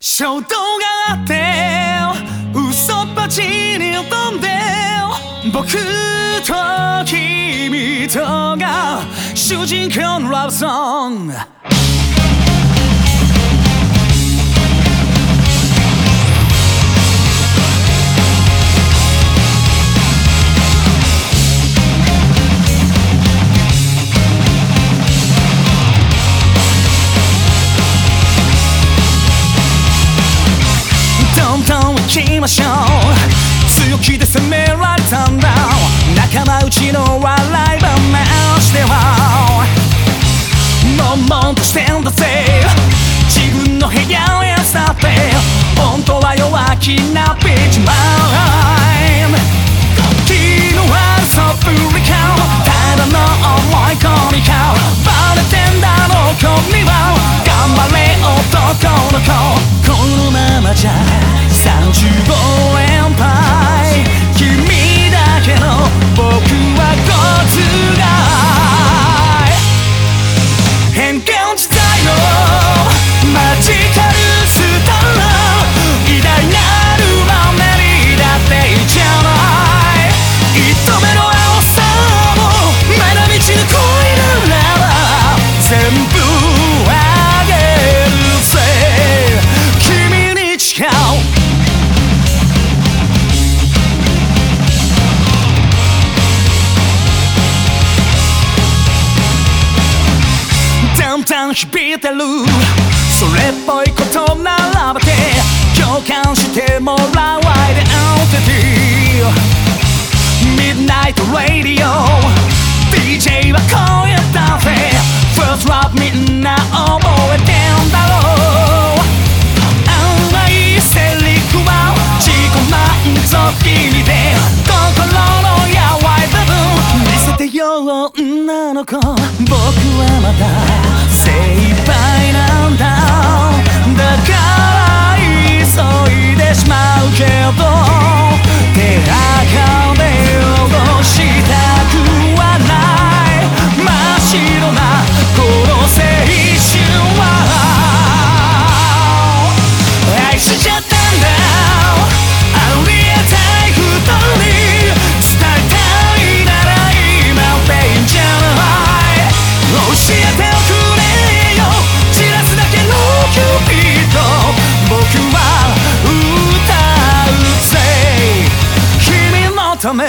衝動があって嘘っぱちに飛んで僕と君とが主人公のラブソング。ましょう強気で攻められたんだ。仲間内の笑い話では悶々としてんだぜ自分の部屋へ去って。本当は弱気な響いてる。それっぽいことならばて共感してもらわいでアウトティー。ミッドナイトラディオ DJ はこうやったぜ。First love みんな覚えてんだろう。甘いセリフは自己満足気味で心のやわい部分。見せてよ女の子。僕はまたため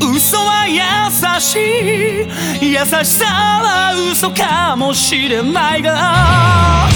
嘘は優しい。優しさは嘘かもしれないが。